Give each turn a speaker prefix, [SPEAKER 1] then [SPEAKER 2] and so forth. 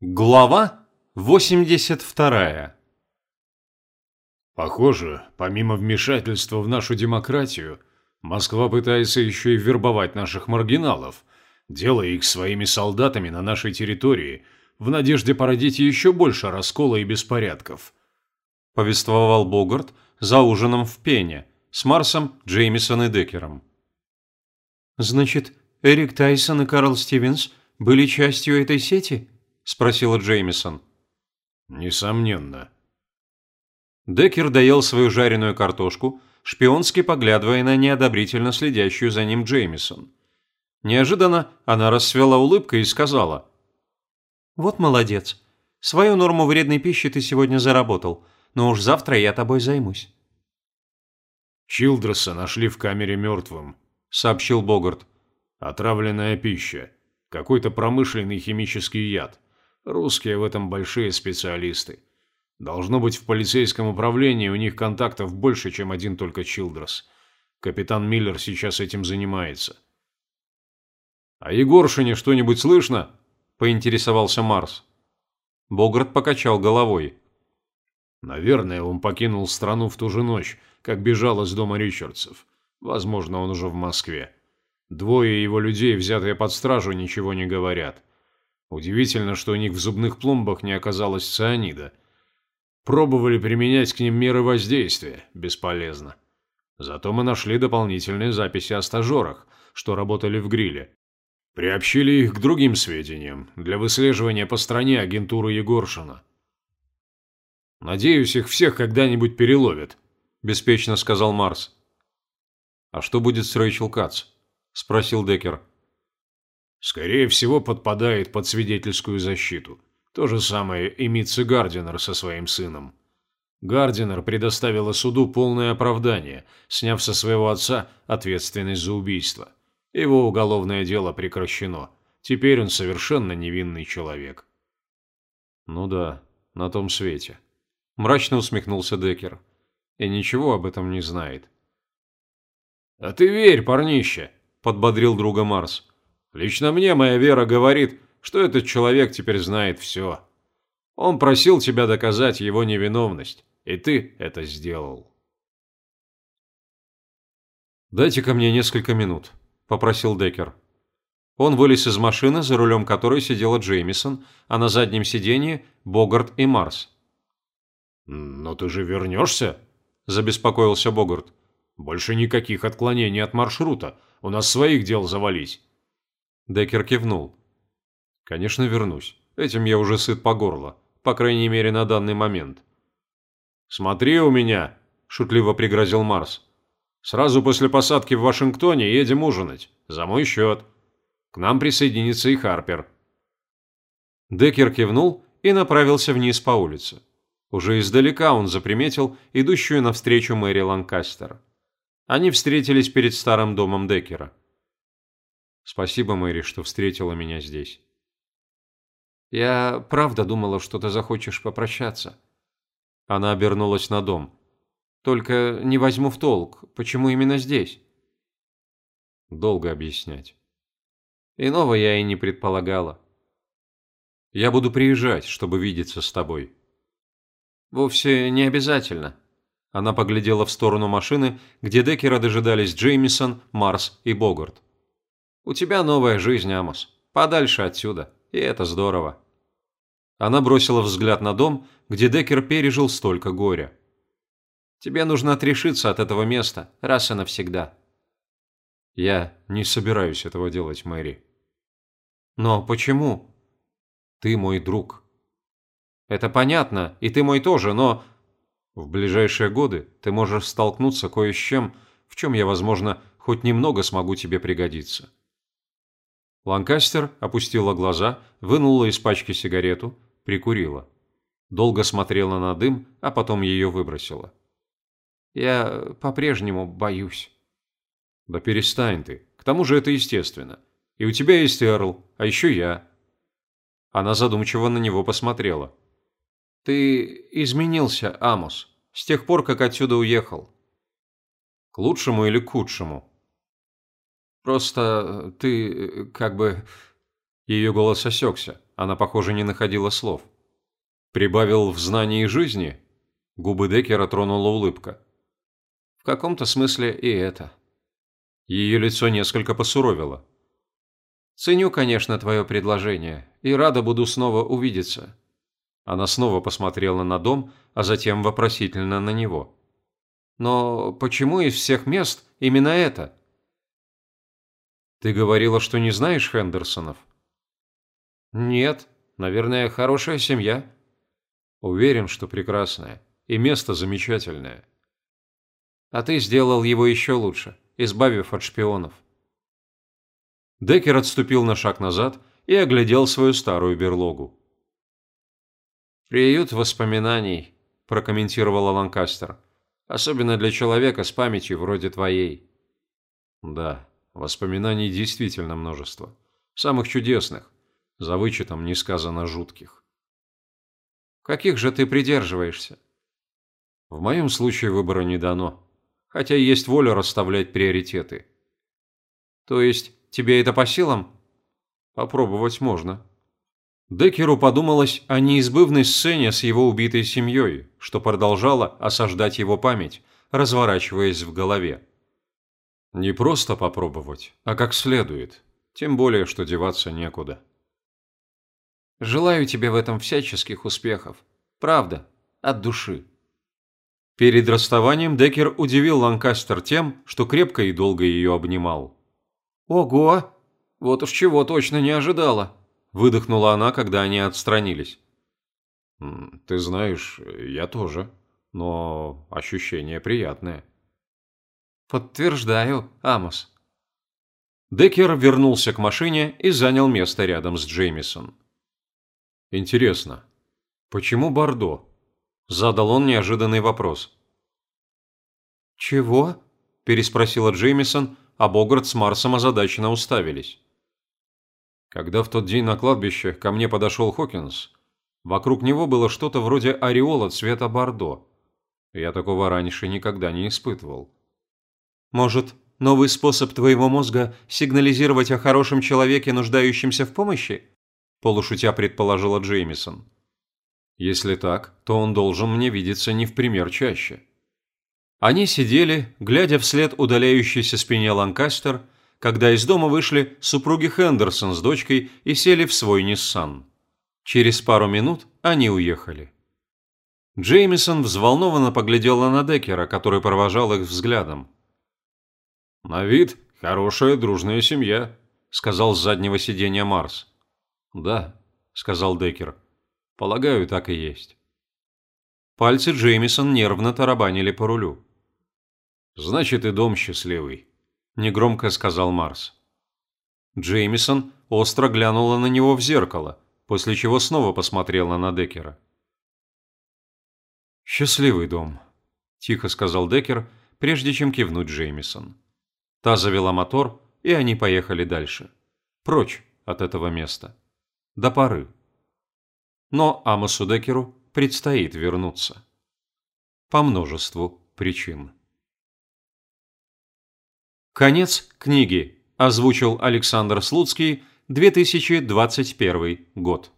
[SPEAKER 1] Глава 82
[SPEAKER 2] Похоже, помимо вмешательства в нашу демократию, Москва пытается еще и вербовать наших маргиналов, делая их своими солдатами на нашей территории, в надежде породить еще больше раскола и беспорядков.
[SPEAKER 1] Повествовал Богарт за ужином в Пене с Марсом, Джеймисон и Деккером.
[SPEAKER 3] «Значит, Эрик Тайсон и Карл Стивенс были частью этой сети?» – спросила Джеймисон.
[SPEAKER 2] «Несомненно».
[SPEAKER 1] Деккер доел свою жареную картошку, шпионски поглядывая на неодобрительно следящую за ним Джеймисон. Неожиданно она расцвела улыбкой и сказала.
[SPEAKER 3] «Вот молодец. Свою норму вредной пищи ты сегодня заработал, но уж завтра я тобой займусь».
[SPEAKER 2] «Чилдреса нашли в камере мертвым», – сообщил Богарт. Отравленная пища. Какой-то промышленный химический яд. Русские в этом большие специалисты. Должно быть, в полицейском управлении у них контактов больше, чем один только Чилдрес. Капитан Миллер сейчас этим занимается. «А Егоршине что-нибудь слышно?» – поинтересовался Марс.
[SPEAKER 1] Богарт покачал головой.
[SPEAKER 2] «Наверное, он покинул страну в ту же ночь, как бежал из дома Ричардсов. Возможно, он уже в Москве. Двое его людей, взятые под стражу, ничего не говорят. Удивительно, что у них в зубных пломбах не оказалось цианида. Пробовали применять к ним меры воздействия. Бесполезно. Зато мы нашли дополнительные записи о стажерах, что работали в гриле. Приобщили их к другим сведениям для выслеживания по стране агентуры Егоршина. «Надеюсь, их всех когда-нибудь переловят», – беспечно сказал Марс. «А что будет с Рэйчел Кац?» – спросил Деккер. «Скорее всего, подпадает под свидетельскую защиту. То же самое и Митси Гардинер со своим сыном. Гардинер предоставила суду полное оправдание, сняв со своего отца ответственность за убийство. Его уголовное дело прекращено. Теперь он совершенно невинный человек».
[SPEAKER 1] «Ну да, на том свете», – мрачно усмехнулся Деккер. «И ничего об этом не знает».
[SPEAKER 2] «А ты верь, парнище!» – подбодрил друга Марс. «Лично мне моя вера говорит, что этот человек теперь знает все. Он просил тебя доказать его невиновность, и ты это сделал».
[SPEAKER 1] «Дайте-ка мне несколько минут», – попросил Деккер. Он вылез из машины, за рулем которой сидела Джеймисон, а на заднем сиденье – Богарт и Марс.
[SPEAKER 2] «Но ты же вернешься?» – забеспокоился Богарт. «Больше никаких отклонений от маршрута. У нас своих дел завались».
[SPEAKER 1] Деккер кивнул. «Конечно, вернусь. Этим я уже сыт по горло. По крайней мере, на данный момент».
[SPEAKER 2] «Смотри у меня!» – шутливо пригрозил Марс. «Сразу после посадки в Вашингтоне едем ужинать. За мой счет. К нам присоединится и Харпер».
[SPEAKER 1] Деккер кивнул и направился вниз по улице. Уже издалека он заприметил идущую навстречу Мэри Ланкастер. Они встретились перед старым домом Деккера. «Спасибо, Мэри, что встретила меня здесь».
[SPEAKER 3] «Я правда думала, что ты захочешь попрощаться».
[SPEAKER 1] Она обернулась на дом.
[SPEAKER 3] «Только не возьму в толк, почему именно здесь?»
[SPEAKER 1] «Долго объяснять».
[SPEAKER 3] «Иного я и не предполагала».
[SPEAKER 1] «Я буду приезжать, чтобы видеться с тобой».
[SPEAKER 3] «Вовсе не обязательно».
[SPEAKER 1] Она поглядела в сторону машины, где Деккера дожидались Джеймисон, Марс и Богарт.
[SPEAKER 3] «У тебя новая жизнь, Амос. Подальше отсюда. И это здорово».
[SPEAKER 1] Она бросила взгляд на дом, где Деккер пережил столько горя.
[SPEAKER 3] «Тебе нужно отрешиться от этого места, раз и навсегда».
[SPEAKER 1] «Я не собираюсь этого делать, Мэри».
[SPEAKER 3] «Но почему?»
[SPEAKER 1] «Ты мой друг».
[SPEAKER 3] «Это понятно, и ты мой тоже, но...»
[SPEAKER 1] В ближайшие годы ты можешь столкнуться кое с чем, в чем я, возможно, хоть немного смогу тебе пригодиться». Ланкастер опустила глаза, вынула из пачки сигарету, прикурила. Долго смотрела на дым, а потом ее выбросила.
[SPEAKER 3] «Я по-прежнему боюсь».
[SPEAKER 1] «Да перестань ты. К тому же это естественно. И у тебя есть Эрл, а еще я». Она задумчиво на него посмотрела.
[SPEAKER 3] «Ты изменился, Амос, с тех пор, как отсюда уехал».
[SPEAKER 1] «К лучшему или к худшему?»
[SPEAKER 3] «Просто ты как бы...»
[SPEAKER 1] Ее голос осекся. Она, похоже, не находила слов. «Прибавил в знании жизни?» Губы Деккера тронула улыбка. «В каком-то смысле и это». Ее лицо несколько посуровило. «Ценю, конечно, твое предложение, и рада буду снова увидеться». Она снова посмотрела на дом, а затем вопросительно на него. «Но почему из всех мест именно это?» «Ты говорила, что не знаешь Хендерсонов?» «Нет. Наверное, хорошая семья». «Уверен, что прекрасная. И место замечательное». «А ты сделал его еще лучше, избавив от шпионов». Деккер отступил на шаг назад и оглядел свою старую берлогу. «Приют воспоминаний», – прокомментировала Ланкастер. «Особенно для человека с памятью вроде твоей».
[SPEAKER 2] «Да, воспоминаний действительно множество. Самых чудесных, за вычетом не сказано жутких».
[SPEAKER 1] «Каких же ты придерживаешься?»
[SPEAKER 2] «В моем случае выбора не дано, хотя есть воля расставлять приоритеты».
[SPEAKER 1] «То есть Тебе это по силам?»
[SPEAKER 2] «Попробовать можно».
[SPEAKER 1] Деккеру подумалось о неизбывной сцене с его убитой семьей, что продолжало осаждать его память, разворачиваясь в голове.
[SPEAKER 2] Не просто попробовать, а как следует, тем более, что деваться некуда.
[SPEAKER 1] «Желаю тебе в этом всяческих успехов. Правда, от души». Перед расставанием Деккер удивил Ланкастер тем, что крепко и долго ее обнимал. «Ого! Вот уж чего точно не ожидала!» – выдохнула она, когда они отстранились.
[SPEAKER 2] «Ты знаешь, я тоже, но ощущение приятное».
[SPEAKER 1] «Подтверждаю, Амос». Деккер вернулся к машине и занял место рядом с Джеймисон.
[SPEAKER 2] «Интересно, почему Бордо?» – задал он неожиданный вопрос.
[SPEAKER 1] «Чего?» – переспросила Джеймисон – а Богарт с Марсом озадаченно уставились.
[SPEAKER 2] Когда в тот день на кладбище ко мне подошел Хокинс, вокруг него было что-то вроде ореола цвета бордо. Я такого раньше никогда не испытывал.
[SPEAKER 1] Может, новый способ твоего мозга сигнализировать о хорошем человеке, нуждающемся в помощи? Полушутя предположила Джеймисон.
[SPEAKER 2] Если так, то он должен мне видеться не в пример чаще.
[SPEAKER 1] Они сидели, глядя вслед удаляющейся спине Ланкастер, когда из дома вышли супруги Хендерсон с дочкой и сели в свой Ниссан. Через пару минут они уехали. Джеймисон взволнованно поглядела на Деккера, который провожал их взглядом.
[SPEAKER 2] «На вид хорошая дружная семья», — сказал с заднего сиденья Марс.
[SPEAKER 1] «Да», — сказал Деккер. «Полагаю, так и есть». Пальцы Джеймисон нервно тарабанили по рулю.
[SPEAKER 2] Значит, и дом счастливый», – негромко сказал Марс.
[SPEAKER 1] Джеймисон остро глянула на него в зеркало, после чего снова посмотрела на Деккера.
[SPEAKER 2] «Счастливый дом», – тихо сказал Деккер, прежде чем кивнуть Джеймисон.
[SPEAKER 1] Та завела мотор, и они поехали дальше. Прочь от этого места. До поры. Но Амосу Деккеру предстоит вернуться. По множеству причин. Конец книги. Озвучил Александр Слуцкий, 2021 год.